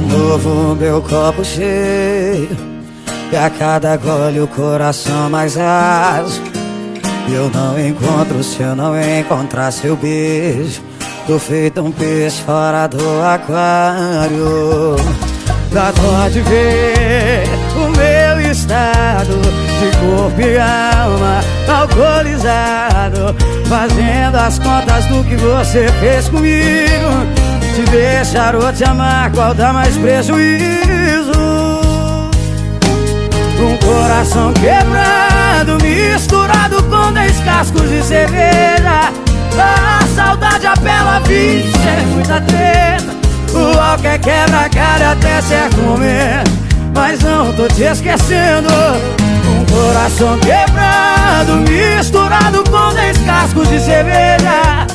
novo meu copo cheio E a cada gole o coração mais raso Eu não encontro se eu não encontrar seu beijo Tô feito um peixe fora do aquário. Dá dó de ver o meu estado De corpo e alma alcoolizado Fazendo as contas do que você fez comigo deixar ou te amar, qual dá mais prejuízo? Um coração quebrado, misturado com dez cascos de cerveja. A saudade apela, vixe, é muita treta. O álcool é quebra cara até certo momento Mas não tô te esquecendo. Um coração quebrado, misturado com dez cascos de cerveja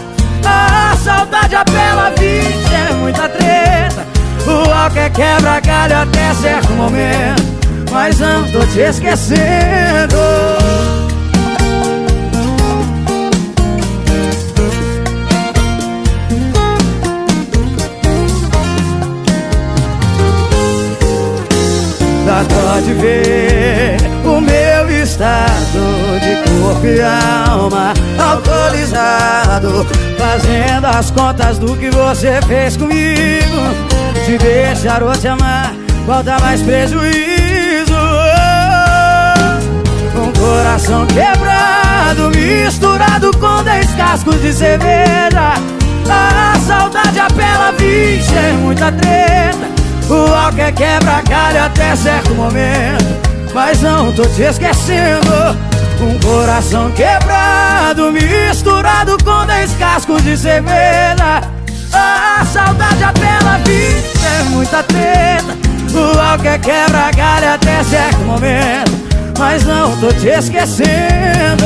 É quebra galho até certo momento Mas não tô te esquecendo. Dá dó de ver o meu estado de corpo e alma alcoolizado Fazendo as contas do que você fez comigo. Te deixar ou te amar, dá mais prejuízo? Um coração quebrado, misturado com dez cascos de cerveja. A saudade apela, vixe, é muita treta. O álcool é quebra galho até certo momento. Mas não tô te esquecendo. Um coração quebrado, misturado com cascos de cerveja A saudade apela, vixe, é muita treta. O álcool é quebra galho até certo momento. Mas não tô te esquecendo